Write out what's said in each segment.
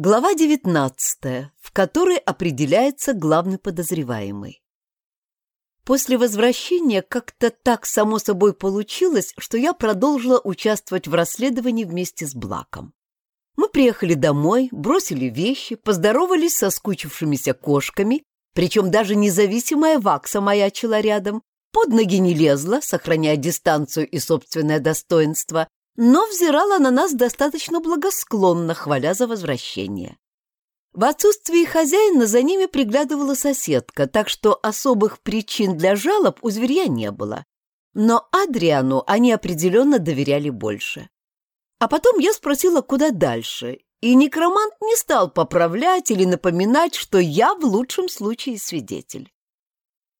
Глава 19, в которой определяется главный подозреваемый. После возвращения как-то так само собой получилось, что я продолжила участвовать в расследовании вместе с Блаком. Мы приехали домой, бросили вещи, поздоровались со скучившимися кошками, причем даже независимая Вакса маячила рядом, под ноги не лезла, сохраняя дистанцию и собственное достоинство, но взирала на нас достаточно благосклонно, хваля за возвращение. В отсутствии хозяина за ними приглядывала соседка, так что особых причин для жалоб у зверя не было. Но Адриану они определенно доверяли больше. А потом я спросила, куда дальше, и некромант не стал поправлять или напоминать, что я в лучшем случае свидетель.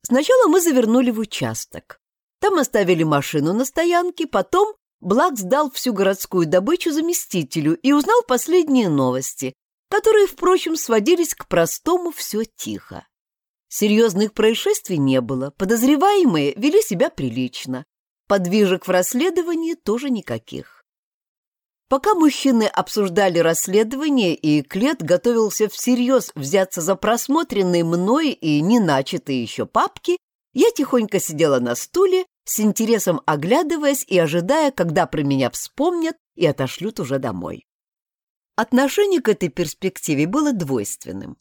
Сначала мы завернули в участок. Там оставили машину на стоянке, потом Блак сдал всю городскую добычу заместителю и узнал последние новости, которые, впрочем, сводились к простому «все тихо». Серьезных происшествий не было, подозреваемые вели себя прилично. Подвижек в расследовании тоже никаких. Пока мужчины обсуждали расследование, и Клет готовился всерьез взяться за просмотренные мной и не начатые еще папки, я тихонько сидела на стуле с интересом оглядываясь и ожидая, когда про меня вспомнят и отошлют уже домой. Отношение к этой перспективе было двойственным.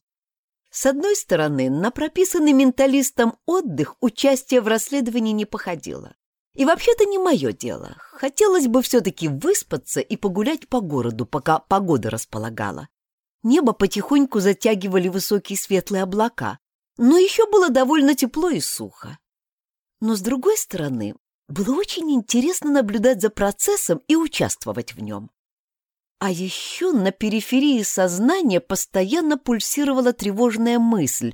С одной стороны, на прописанный менталистом отдых участие в расследовании не походило. И вообще-то не мое дело. Хотелось бы все-таки выспаться и погулять по городу, пока погода располагала. Небо потихоньку затягивали высокие светлые облака, но еще было довольно тепло и сухо. Но, с другой стороны, было очень интересно наблюдать за процессом и участвовать в нем. А еще на периферии сознания постоянно пульсировала тревожная мысль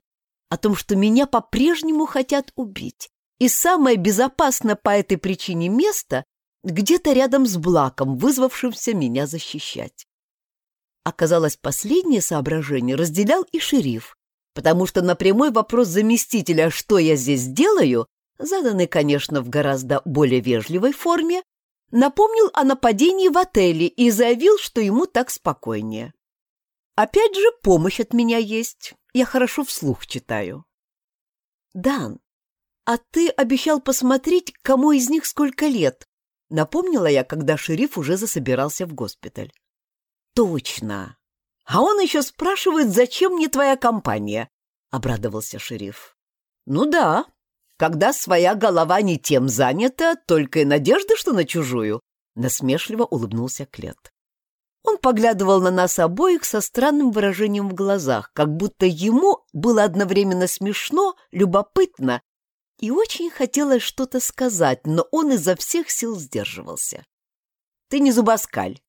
о том, что меня по-прежнему хотят убить, и самое безопасное по этой причине место где-то рядом с Блаком, вызвавшимся меня защищать. Оказалось, последнее соображение разделял и шериф, потому что на прямой вопрос заместителя «что я здесь делаю?» Заданный, конечно, в гораздо более вежливой форме, напомнил о нападении в отеле и заявил, что ему так спокойнее. Опять же, помощь от меня есть. Я хорошо вслух читаю. Дан, а ты обещал посмотреть, кому из них сколько лет? Напомнила я, когда шериф уже засобирался в госпиталь. Точно. А он еще спрашивает, зачем мне твоя компания? Обрадовался шериф. Ну да, когда своя голова не тем занята, только и надежда, что на чужую, насмешливо улыбнулся Клет. Он поглядывал на нас обоих со странным выражением в глазах, как будто ему было одновременно смешно, любопытно и очень хотелось что-то сказать, но он изо всех сил сдерживался. «Ты не зубоскаль.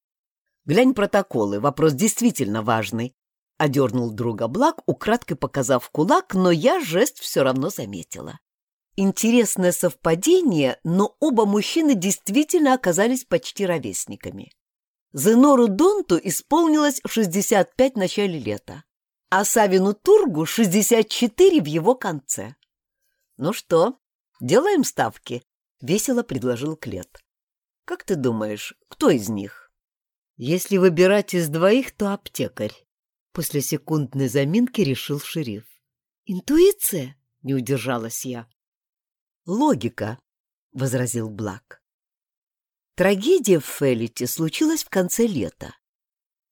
Глянь протоколы, вопрос действительно важный», — одернул друга Блак, украдкой показав кулак, но я жест все равно заметила. Интересное совпадение, но оба мужчины действительно оказались почти ровесниками. Зенору Донту исполнилось 65 в начале лета, а Савину Тургу 64 в его конце. «Ну что, делаем ставки?» — весело предложил Клет. «Как ты думаешь, кто из них?» «Если выбирать из двоих, то аптекарь», — после секундной заминки решил шериф. «Интуиция?» — не удержалась я. Логика, — возразил Блак. Трагедия в Феллите случилась в конце лета.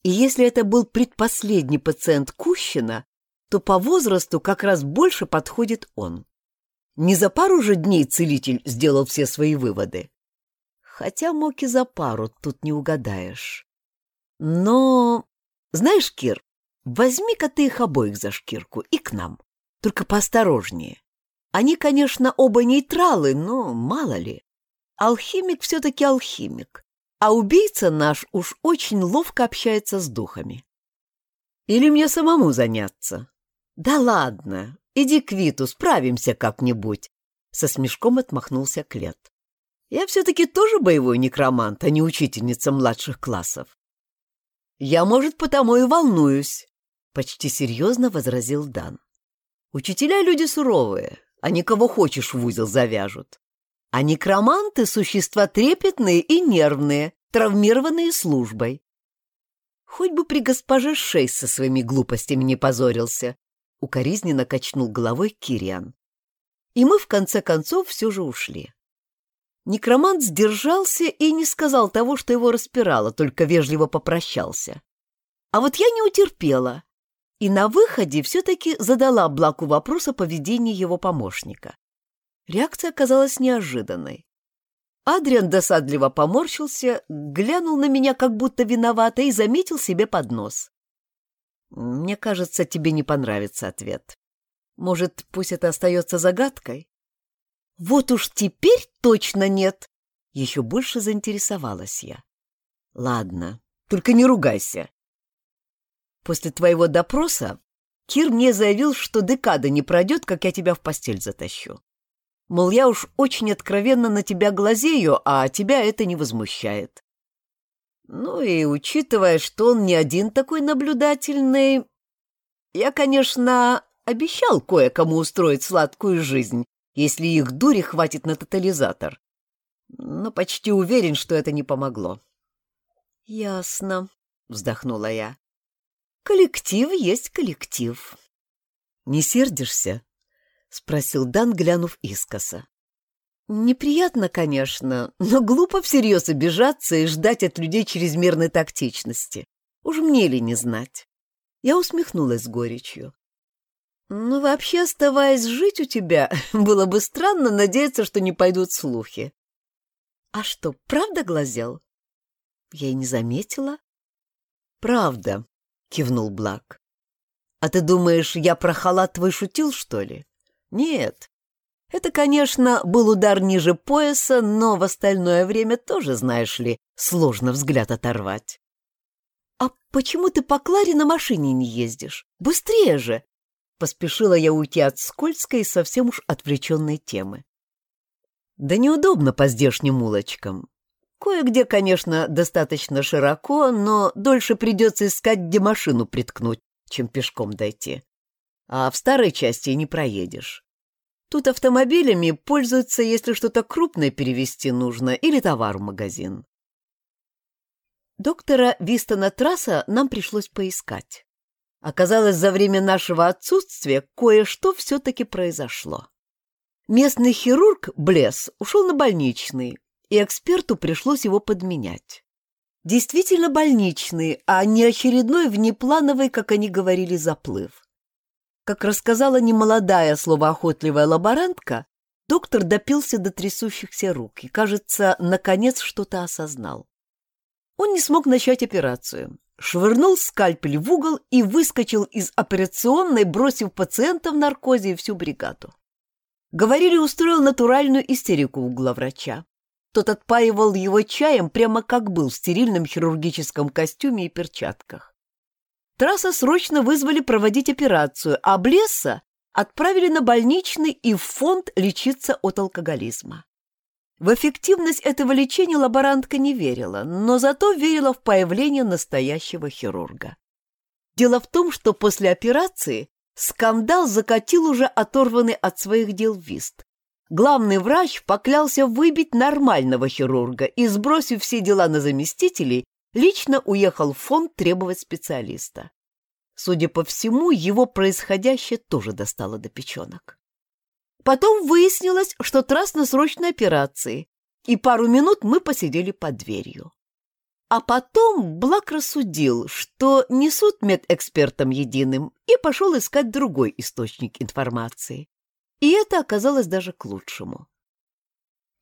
И если это был предпоследний пациент Кущина, то по возрасту как раз больше подходит он. Не за пару же дней целитель сделал все свои выводы. Хотя мог и за пару, тут не угадаешь. Но, знаешь, Кир, возьми-ка ты их обоих за шкирку и к нам, только поосторожнее. Они, конечно, оба нейтралы, но мало ли. Алхимик все-таки алхимик, а убийца наш уж очень ловко общается с духами. Или мне самому заняться? Да ладно, иди к Виту, справимся как-нибудь. Со смешком отмахнулся Клет. Я все-таки тоже боевой некромант, а не учительница младших классов. Я, может, потому и волнуюсь, почти серьезно возразил Дан. Учителя люди суровые, они кого хочешь в узел завяжут. А некроманты — существа трепетные и нервные, травмированные службой. Хоть бы при госпоже Шейс со своими глупостями не позорился, укоризненно качнул головой Кириан. И мы в конце концов все же ушли. Некромант сдержался и не сказал того, что его распирало, только вежливо попрощался. А вот я не утерпела и на выходе все-таки задала Блаку вопрос о поведении его помощника. Реакция оказалась неожиданной. Адриан досадливо поморщился, глянул на меня как будто виновато и заметил себе под нос. «Мне кажется, тебе не понравится ответ. Может, пусть это остается загадкой?» «Вот уж теперь точно нет!» Еще больше заинтересовалась я. «Ладно, только не ругайся. После твоего допроса Кир мне заявил, что декада не пройдет, как я тебя в постель затащу. Мол, я уж очень откровенно на тебя глазею, а тебя это не возмущает. Ну и учитывая, что он не один такой наблюдательный, я, конечно, обещал кое-кому устроить сладкую жизнь, если их дури хватит на тотализатор. Но почти уверен, что это не помогло. «Ясно», — вздохнула я. «Коллектив есть коллектив». «Не сердишься?» — спросил Дан, глянув искоса. «Неприятно, конечно, но глупо всерьез обижаться и ждать от людей чрезмерной тактичности. Уж мне ли не знать?» Я усмехнулась с горечью. «Ну, вообще, оставаясь жить у тебя, было бы странно надеяться, что не пойдут слухи». «А что, правда глазел?» Я и не заметила. «Правда», — кивнул Блак. «А ты думаешь, я про халат твой шутил, что ли?» Нет. Это, конечно, был удар ниже пояса, но в остальное время тоже, знаешь ли, сложно взгляд оторвать. «А почему ты по Кларе на машине не ездишь? Быстрее же!» Поспешила я уйти от скользкой и совсем уж отвлеченной темы. «Да неудобно по здешним улочкам. Кое-где, конечно, достаточно широко, но дольше придется искать, где машину приткнуть, чем пешком дойти а в старой части не проедешь. Тут автомобилями пользуются, если что-то крупное перевезти нужно или товар в магазин. Доктора Вистона Трасса нам пришлось поискать. Оказалось, за время нашего отсутствия кое-что все-таки произошло. Местный хирург Блесс ушел на больничный, и эксперту пришлось его подменять. Действительно больничный, а не очередной внеплановый, как они говорили, заплыв. Как рассказала немолодая словоохотливая лаборантка, доктор допился до трясущихся рук и, кажется, наконец что-то осознал. Он не смог начать операцию, швырнул скальпель в угол и выскочил из операционной, бросив пациента в наркозе и всю бригаду. Говорили, устроил натуральную истерику у главврача. Тот отпаивал его чаем прямо как был в стерильном хирургическом костюме и перчатках. Трасса срочно вызвали проводить операцию, а Блесса отправили на больничный и в фонд лечиться от алкоголизма. В эффективность этого лечения лаборантка не верила, но зато верила в появление настоящего хирурга. Дело в том, что после операции скандал закатил уже оторванный от своих дел вист. Главный врач поклялся выбить нормального хирурга и, сбросив все дела на заместителей, лично уехал в фонд требовать специалиста. Судя по всему, его происходящее тоже достало до печенок. Потом выяснилось, что трасс на срочной операции, и пару минут мы посидели под дверью. А потом Блак рассудил, что не суд единым, и пошел искать другой источник информации. И это оказалось даже к лучшему.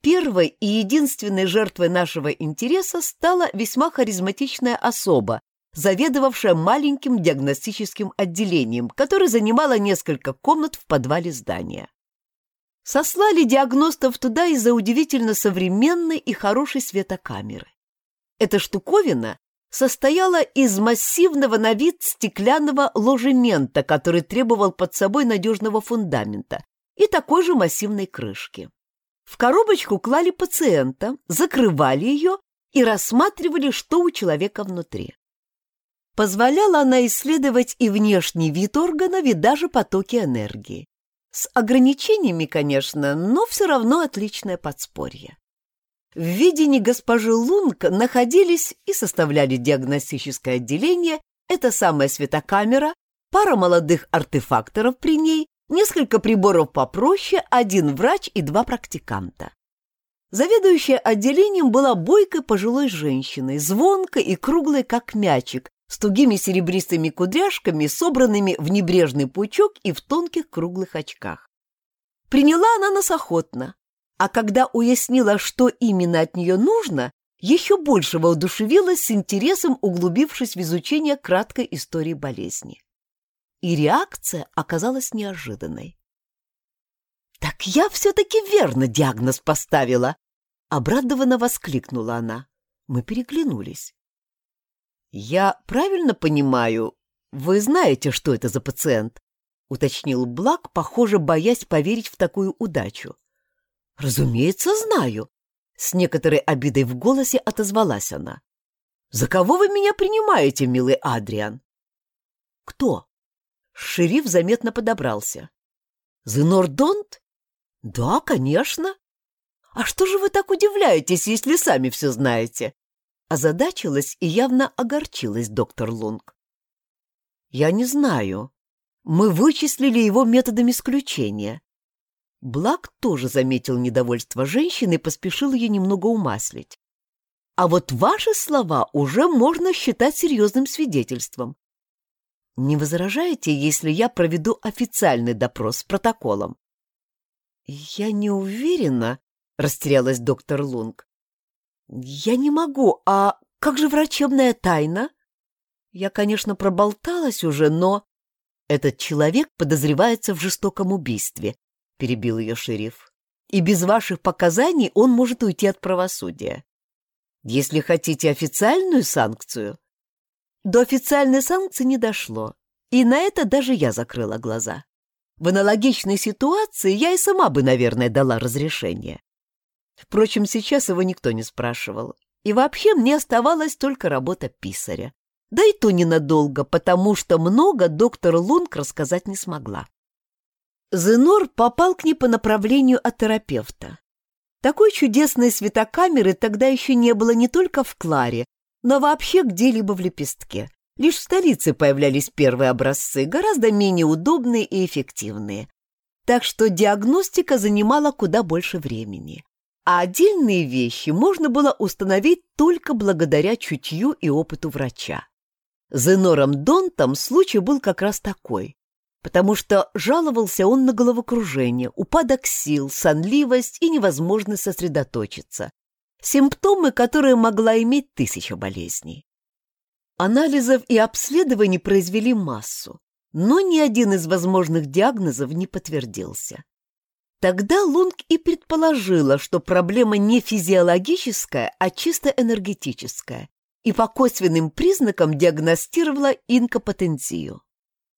Первой и единственной жертвой нашего интереса стала весьма харизматичная особа, заведовавшая маленьким диагностическим отделением, которое занимало несколько комнат в подвале здания. Сослали диагностов туда из-за удивительно современной и хорошей светокамеры. Эта штуковина состояла из массивного на вид стеклянного ложемента, который требовал под собой надежного фундамента, и такой же массивной крышки. В коробочку клали пациента, закрывали ее и рассматривали, что у человека внутри. Позволяла она исследовать и внешний вид органов, и даже потоки энергии. С ограничениями, конечно, но все равно отличное подспорье. в видении госпожи Лунг находились и составляли диагностическое отделение, это самая светокамера, пара молодых артефакторов при ней, несколько приборов попроще, один врач и два практиканта. Заведующая отделением была бойкой пожилой женщиной, звонкой и круглой, как мячик, с тугими серебристыми кудряшками, собранными в небрежный пучок и в тонких круглых очках. Приняла она нас охотно, а когда уяснила, что именно от нее нужно, еще больше воодушевилась с интересом, углубившись в изучение краткой истории болезни. И реакция оказалась неожиданной. «Так я все-таки верно диагноз поставила!» Обрадованно воскликнула она. Мы переглянулись. «Я правильно понимаю, вы знаете, что это за пациент?» — уточнил Блак, похоже, боясь поверить в такую удачу. «Разумеется, знаю», — с некоторой обидой в голосе отозвалась она. «За кого вы меня принимаете, милый Адриан?» «Кто?» Шериф заметно подобрался. «Зенор Донт?» «Да, конечно. А что же вы так удивляетесь, если сами все знаете?» Озадачилась и явно огорчилась доктор Лунг. «Я не знаю. Мы вычислили его методом исключения». Блак тоже заметил недовольство женщины и поспешил ее немного умаслить. «А вот ваши слова уже можно считать серьезным свидетельством. Не возражаете, если я проведу официальный допрос с протоколом?» «Я не уверена», — растерялась доктор Лунг. «Я не могу. А как же врачебная тайна?» «Я, конечно, проболталась уже, но...» «Этот человек подозревается в жестоком убийстве», — перебил ее шериф. «И без ваших показаний он может уйти от правосудия. Если хотите официальную санкцию...» До официальной санкции не дошло, и на это даже я закрыла глаза. В аналогичной ситуации я и сама бы, наверное, дала разрешение. Впрочем, сейчас его никто не спрашивал. И вообще мне оставалась только работа писаря. Да и то ненадолго, потому что много доктор Лунг рассказать не смогла. Зенор попал к ней по направлению от терапевта. Такой чудесной светокамеры тогда еще не было не только в Кларе, но вообще где-либо в лепестке. Лишь в столице появлялись первые образцы, гораздо менее удобные и эффективные. Так что диагностика занимала куда больше времени а отдельные вещи можно было установить только благодаря чутью и опыту врача. С Энором Донтом случай был как раз такой, потому что жаловался он на головокружение, упадок сил, сонливость и невозможность сосредоточиться. Симптомы, которые могла иметь тысяча болезней. Анализов и обследований произвели массу, но ни один из возможных диагнозов не подтвердился. Тогда Лунг и предположила, что проблема не физиологическая, а чисто энергетическая, и по косвенным признакам диагностировала инкопотенцию.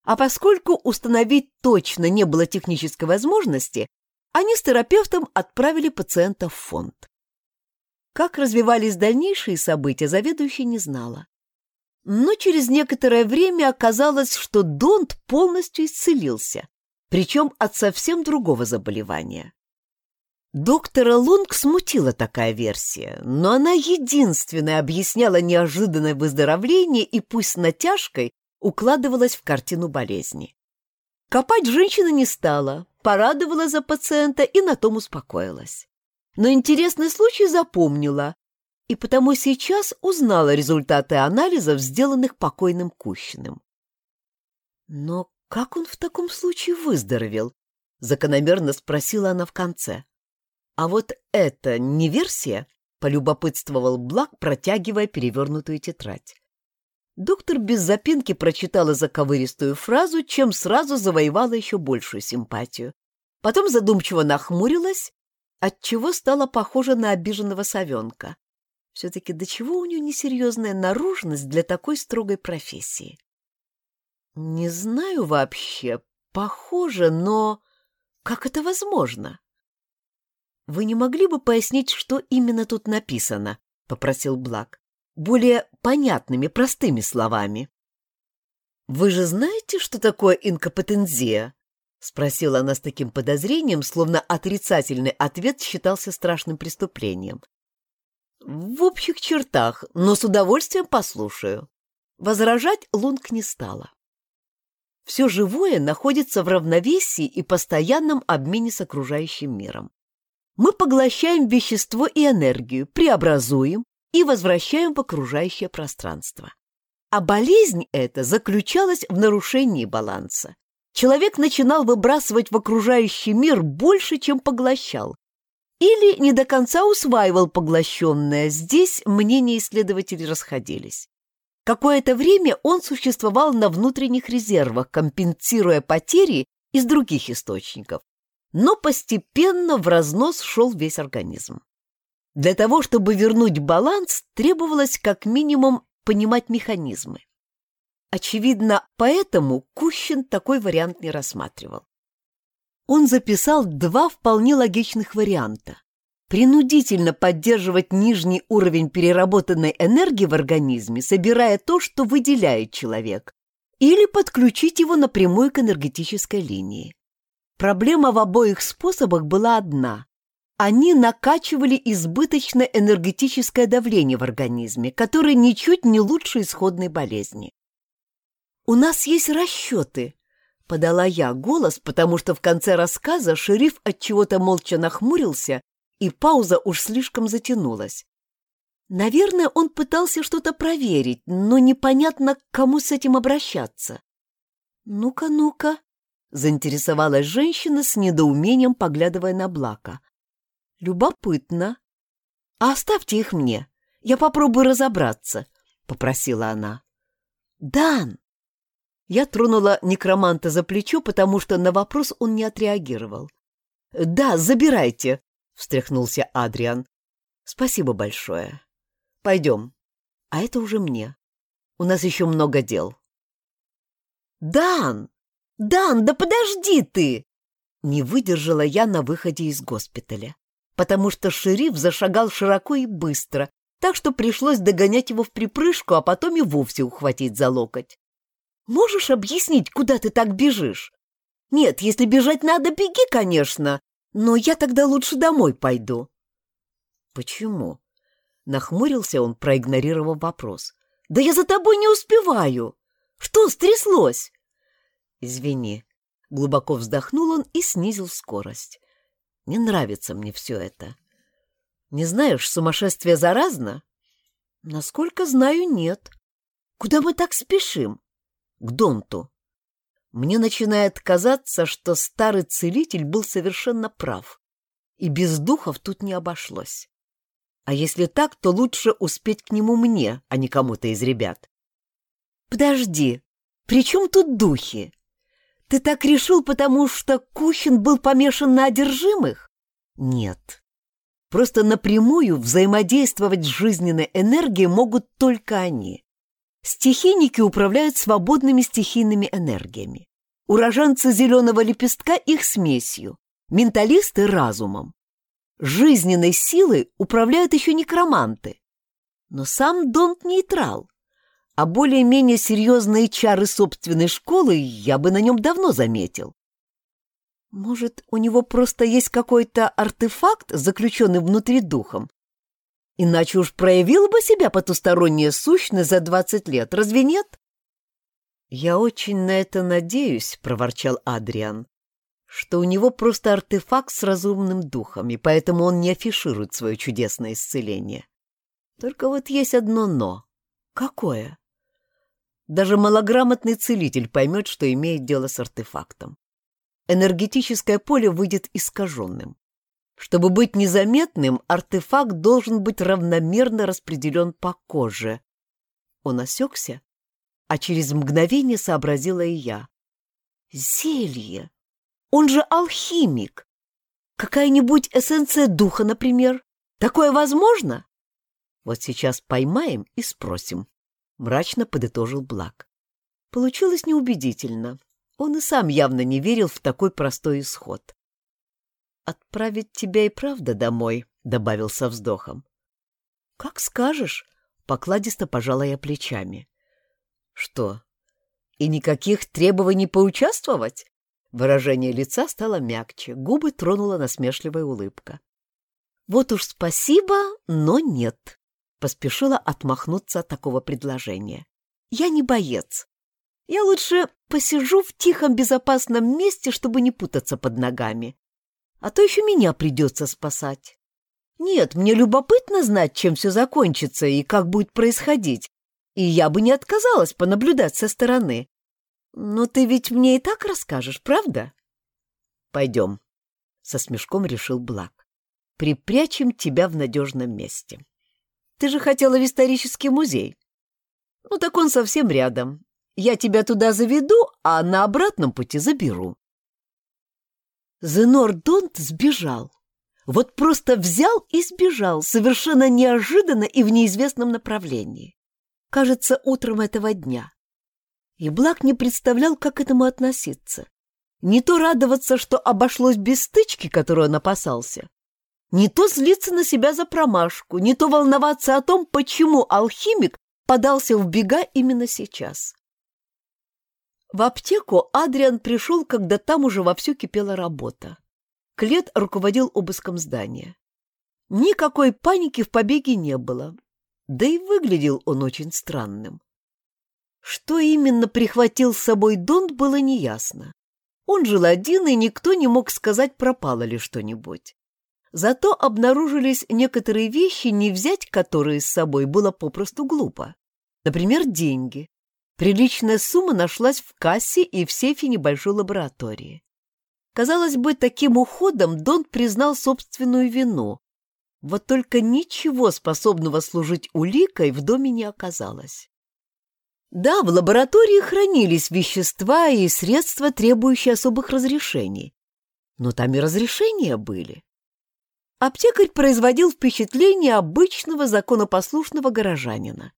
А поскольку установить точно не было технической возможности, они с терапевтом отправили пациента в фонд. Как развивались дальнейшие события, заведующая не знала. Но через некоторое время оказалось, что Донт полностью исцелился, причем от совсем другого заболевания. Доктора Лунг смутила такая версия, но она единственная объясняла неожиданное выздоровление и пусть с натяжкой укладывалась в картину болезни. Копать женщина не стала, порадовала за пациента и на том успокоилась. Но интересный случай запомнила, и потому сейчас узнала результаты анализов, сделанных покойным Кущиным. Но «Как он в таком случае выздоровел?» — закономерно спросила она в конце. «А вот это не версия?» — полюбопытствовал Блак, протягивая перевернутую тетрадь. Доктор без запинки прочитала заковыристую фразу, чем сразу завоевала еще большую симпатию. Потом задумчиво нахмурилась, отчего стала похожа на обиженного совенка. Все-таки до чего у нее несерьезная наружность для такой строгой профессии? Не знаю вообще. Похоже, но... Как это возможно? Вы не могли бы пояснить, что именно тут написано? Попросил Блак. Более понятными, простыми словами. Вы же знаете, что такое инкомпетензия? Спросила она с таким подозрением, словно отрицательный ответ считался страшным преступлением. В общих чертах, но с удовольствием послушаю. Возражать Лунг не стала. Все живое находится в равновесии и постоянном обмене с окружающим миром. Мы поглощаем вещество и энергию, преобразуем и возвращаем в окружающее пространство. А болезнь эта заключалась в нарушении баланса. Человек начинал выбрасывать в окружающий мир больше, чем поглощал. Или не до конца усваивал поглощенное. Здесь мнения исследователей расходились. Какое-то время он существовал на внутренних резервах, компенсируя потери из других источников. Но постепенно в разнос шел весь организм. Для того, чтобы вернуть баланс, требовалось как минимум понимать механизмы. Очевидно, поэтому Кущин такой вариант не рассматривал. Он записал два вполне логичных варианта принудительно поддерживать нижний уровень переработанной энергии в организме, собирая то, что выделяет человек, или подключить его напрямую к энергетической линии. Проблема в обоих способах была одна. Они накачивали избыточное энергетическое давление в организме, которое ничуть не лучше исходной болезни. «У нас есть расчеты», — подала я голос, потому что в конце рассказа шериф от чего то молча нахмурился и пауза уж слишком затянулась. Наверное, он пытался что-то проверить, но непонятно, к кому с этим обращаться. «Ну-ка, ну-ка», — заинтересовалась женщина с недоумением, поглядывая на Блака. «Любопытно. А оставьте их мне, я попробую разобраться», — попросила она. «Дан!» Я тронула некроманта за плечо, потому что на вопрос он не отреагировал. «Да, забирайте», — встряхнулся Адриан. «Спасибо большое. Пойдем. А это уже мне. У нас еще много дел». «Дан! Дан, да подожди ты!» Не выдержала я на выходе из госпиталя, потому что шериф зашагал широко и быстро, так что пришлось догонять его в припрыжку, а потом и вовсе ухватить за локоть. «Можешь объяснить, куда ты так бежишь?» «Нет, если бежать надо, беги, конечно, но я тогда лучше домой пойду. Почему? Нахмурился он, проигнорировав вопрос. Да я за тобой не успеваю. Что стряслось? Извини. Глубоко вздохнул он и снизил скорость. Не нравится мне все это. Не знаешь, сумасшествие заразно? Насколько знаю, нет. Куда мы так спешим? К Донту. Мне начинает казаться, что старый целитель был совершенно прав, и без духов тут не обошлось. А если так, то лучше успеть к нему мне, а не кому-то из ребят. Подожди, при чем тут духи? Ты так решил, потому что Кухин был помешан на одержимых? Нет. Просто напрямую взаимодействовать с жизненной энергией могут только они. Стихийники управляют свободными стихийными энергиями. Уроженцы зеленого лепестка их смесью, менталисты — разумом. Жизненной силой управляют еще некроманты. Но сам Донт нейтрал, а более-менее серьезные чары собственной школы я бы на нем давно заметил. Может, у него просто есть какой-то артефакт, заключенный внутри духом, Иначе уж проявила бы себя потусторонняя сущность за двадцать лет, разве нет? «Я очень на это надеюсь», — проворчал Адриан, «что у него просто артефакт с разумным духом, и поэтому он не афиширует свое чудесное исцеление. Только вот есть одно «но». Какое? Даже малограмотный целитель поймет, что имеет дело с артефактом. Энергетическое поле выйдет искаженным. Чтобы быть незаметным, артефакт должен быть равномерно распределен по коже. Он осекся, а через мгновение сообразила и я. Зелье! Он же алхимик! Какая-нибудь эссенция духа, например? Такое возможно? Вот сейчас поймаем и спросим. Мрачно подытожил Блак. Получилось неубедительно. Он и сам явно не верил в такой простой исход. «Отправить тебя и правда домой», — добавил со вздохом. «Как скажешь», — покладисто пожала я плечами. «Что, и никаких требований поучаствовать?» Выражение лица стало мягче, губы тронула насмешливая улыбка. Вот уж спасибо, но нет. Поспешила отмахнуться от такого предложения. Я не боец. Я лучше посижу в тихом безопасном месте, чтобы не путаться под ногами. А то еще меня придется спасать. Нет, мне любопытно знать, чем все закончится и как будет происходить. И я бы не отказалась понаблюдать со стороны. Но ты ведь мне и так расскажешь, правда? Пойдем, — со смешком решил Блак. Припрячем тебя в надежном месте. Ты же хотела в исторический музей. Ну так он совсем рядом. Я тебя туда заведу, а на обратном пути заберу. Зенор Донт сбежал. Вот просто взял и сбежал, совершенно неожиданно и в неизвестном направлении. Кажется, утром этого дня. И Блак не представлял, как к этому относиться. Не то радоваться, что обошлось без стычки, которую он опасался, не то злиться на себя за промашку, не то волноваться о том, почему алхимик подался в бега именно сейчас. В аптеку Адриан пришел, когда там уже вовсю кипела работа. Клет руководил обыском здания. Никакой паники в побеге не было, да и выглядел он очень странным. Что именно прихватил с собой Донт, было неясно. Он жил один, и никто не мог сказать, пропало ли что-нибудь. Зато обнаружились некоторые вещи, не взять которые с собой было попросту глупо. Например, деньги. Приличная сумма нашлась в кассе и в сейфе небольшой лаборатории. Казалось бы, таким уходом Дон признал собственную вину. Вот только ничего способного служить уликой в доме не оказалось. Да, в лаборатории хранились вещества и средства, требующие особых разрешений. Но там и разрешения были. Аптекарь производил впечатление обычного законопослушного горожанина.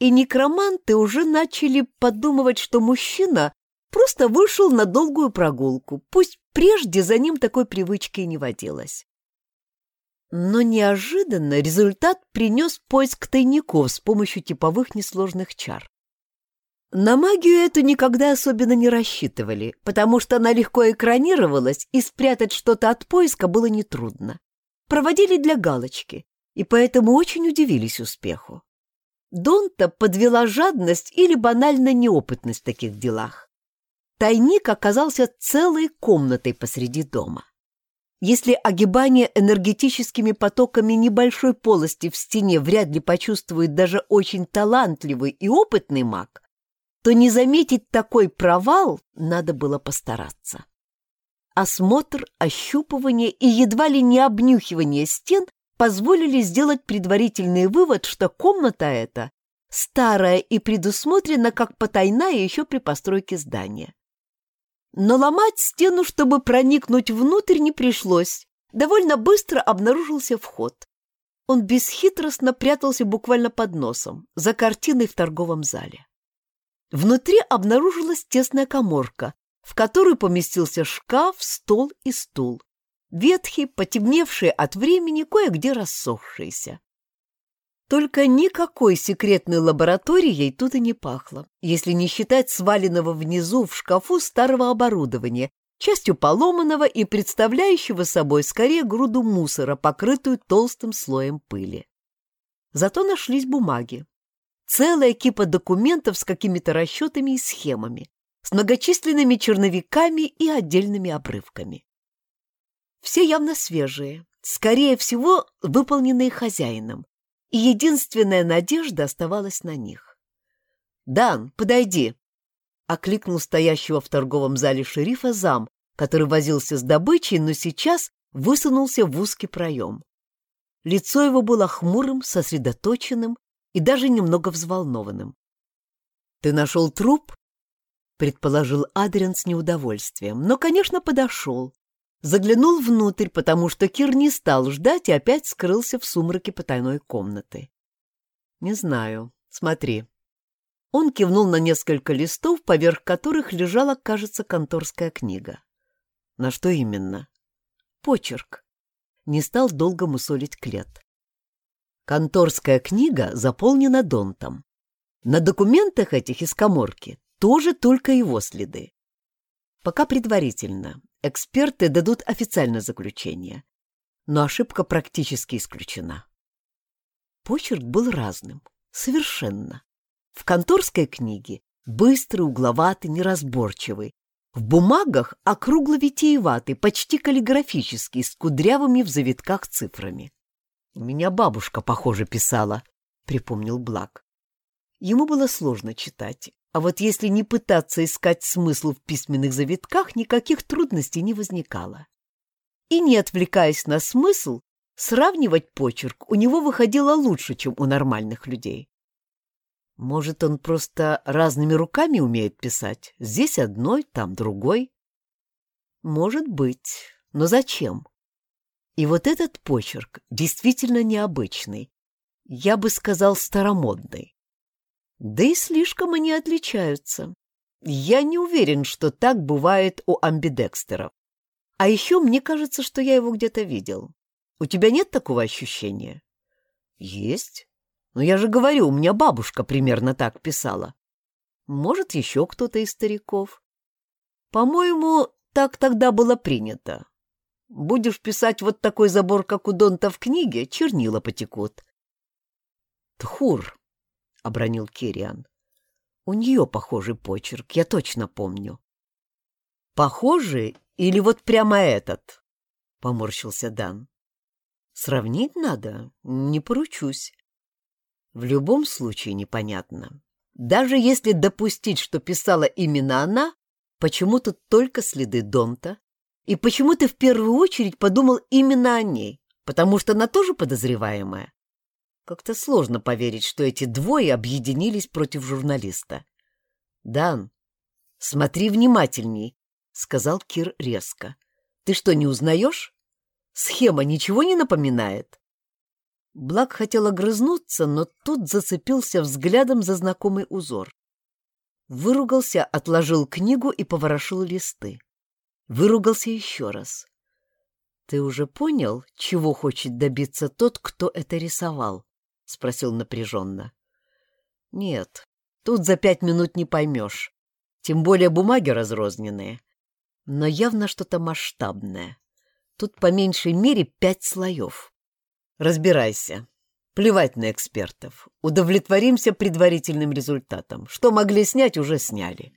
И некроманты уже начали подумывать, что мужчина просто вышел на долгую прогулку, пусть прежде за ним такой привычки и не водилось. Но неожиданно результат принес поиск тайников с помощью типовых несложных чар. На магию эту никогда особенно не рассчитывали, потому что она легко экранировалась, и спрятать что-то от поиска было нетрудно проводили для галочки, и поэтому очень удивились успеху. Донта подвела жадность или банально неопытность в таких делах. Тайник оказался целой комнатой посреди дома. Если огибание энергетическими потоками небольшой полости в стене вряд ли почувствует даже очень талантливый и опытный маг, то не заметить такой провал надо было постараться. Осмотр, ощупывание и едва ли не обнюхивание стен позволили сделать предварительный вывод, что комната эта старая и предусмотрена как потайная еще при постройке здания. Но ломать стену, чтобы проникнуть внутрь, не пришлось. Довольно быстро обнаружился вход. Он бесхитростно прятался буквально под носом, за картиной в торговом зале. Внутри обнаружилась тесная коморка, в которую поместился шкаф, стол и стул. Ветхий, потемневший от времени, кое-где рассохшийся. Только никакой секретной лабораторией тут и не пахло, если не считать сваленного внизу в шкафу старого оборудования, частью поломанного и представляющего собой скорее груду мусора, покрытую толстым слоем пыли. Зато нашлись бумаги. Целая кипа документов с какими-то расчетами и схемами с многочисленными черновиками и отдельными обрывками. Все явно свежие, скорее всего, выполненные хозяином, и единственная надежда оставалась на них. «Дан, подойди!» — окликнул стоящего в торговом зале шерифа зам, который возился с добычей, но сейчас высунулся в узкий проем. Лицо его было хмурым, сосредоточенным и даже немного взволнованным. «Ты нашел труп?» предположил Адриан с неудовольствием, но, конечно, подошел. Заглянул внутрь, потому что Кир не стал ждать и опять скрылся в сумраке потайной комнаты. «Не знаю. Смотри». Он кивнул на несколько листов, поверх которых лежала, кажется, конторская книга. На что именно? Почерк. Не стал долго мусолить клет. Конторская книга заполнена донтом. На документах этих из коморки тоже только его следы. Пока предварительно. Эксперты дадут официальное заключение. но ошибка практически исключена. Почерк был разным, совершенно. В конторской книге быстрый, угловатый, неразборчивый. В бумагах округло-витиеватый, почти каллиграфический, с кудрявыми в завитках цифрами. «У меня бабушка, похоже, писала», — припомнил Блак. Ему было сложно читать, а вот если не пытаться искать смысл в письменных завитках, никаких трудностей не возникало. И не отвлекаясь на смысл, сравнивать почерк у него выходило лучше, чем у нормальных людей. Может, он просто разными руками умеет писать? Здесь одной, там другой? Может быть. Но зачем? И вот этот почерк действительно необычный. Я бы сказал, старомодный. Да и слишком они отличаются. Я не уверен, что так бывает у амбидекстеров. А еще мне кажется, что я его где-то видел. У тебя нет такого ощущения? Есть. Но я же говорю, у меня бабушка примерно так писала. Может, еще кто-то из стариков. По-моему, так тогда было принято. Будешь писать вот такой забор, как у Донта в книге, чернила потекут. Тхур, — обронил Кириан. У нее похожий почерк, я точно помню. Похожий или вот прямо этот? — поморщился Дан. Сравнить надо, не поручусь. В любом случае непонятно. Даже если допустить, что писала именно она, почему тут только следы Донта? И почему ты в первую очередь подумал именно о ней? Потому что она тоже подозреваемая? Как-то сложно поверить, что эти двое объединились против журналиста. «Дан, смотри внимательней», — сказал Кир резко. «Ты что, не узнаешь? Схема ничего не напоминает?» Блак хотел огрызнуться, но тут зацепился взглядом за знакомый узор. Выругался, отложил книгу и поворошил листы. Выругался еще раз. «Ты уже понял, чего хочет добиться тот, кто это рисовал?» — спросил напряженно. «Нет, тут за пять минут не поймешь. Тем более бумаги разрозненные. Но явно что-то масштабное. Тут по меньшей мере пять слоев. Разбирайся. Плевать на экспертов. Удовлетворимся предварительным результатом. Что могли снять, уже сняли.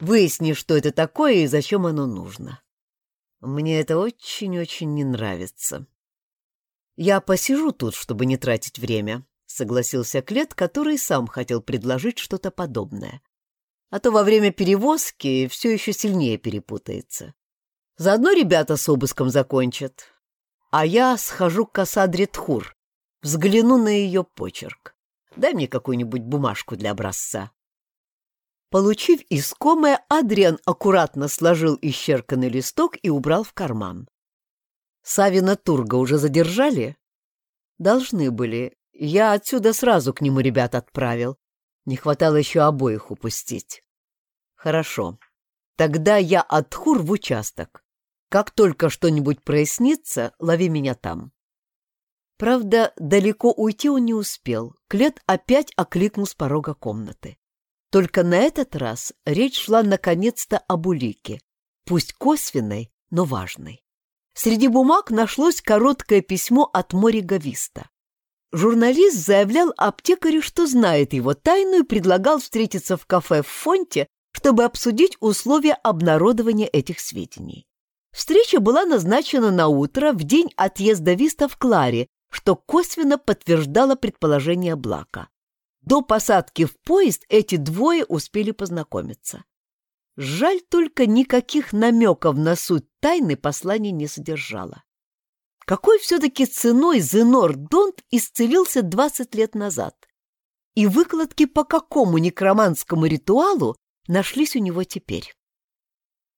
Выясни, что это такое и зачем оно нужно. Мне это очень-очень не нравится. Я посижу тут, чтобы не тратить время, — согласился Клет, который сам хотел предложить что-то подобное. А то во время перевозки все еще сильнее перепутается. Заодно ребята с обыском закончат а я схожу к Кассадре Тхур, взгляну на ее почерк. Дай мне какую-нибудь бумажку для образца. Получив искомое, Адриан аккуратно сложил исчерканный листок и убрал в карман. Савина Турга уже задержали? Должны были. Я отсюда сразу к нему ребят отправил. Не хватало еще обоих упустить. Хорошо. Тогда я от Хур в участок. Как только что-нибудь прояснится, лови меня там. Правда, далеко уйти он не успел. Клет опять окликнул с порога комнаты. Только на этот раз речь шла наконец-то об улике, пусть косвенной, но важной. Среди бумаг нашлось короткое письмо от Морига Виста. Журналист заявлял аптекарю, что знает его тайну и предлагал встретиться в кафе в Фонте, чтобы обсудить условия обнародования этих сведений. Встреча была назначена на утро в день отъезда Виста в Кларе, что косвенно подтверждало предположение Блака. До посадки в поезд эти двое успели познакомиться. Жаль только никаких намеков на суть тайны послание не содержало. Какой все-таки ценой Зенор Донт исцелился 20 лет назад? И выкладки по какому некроманскому ритуалу нашлись у него теперь?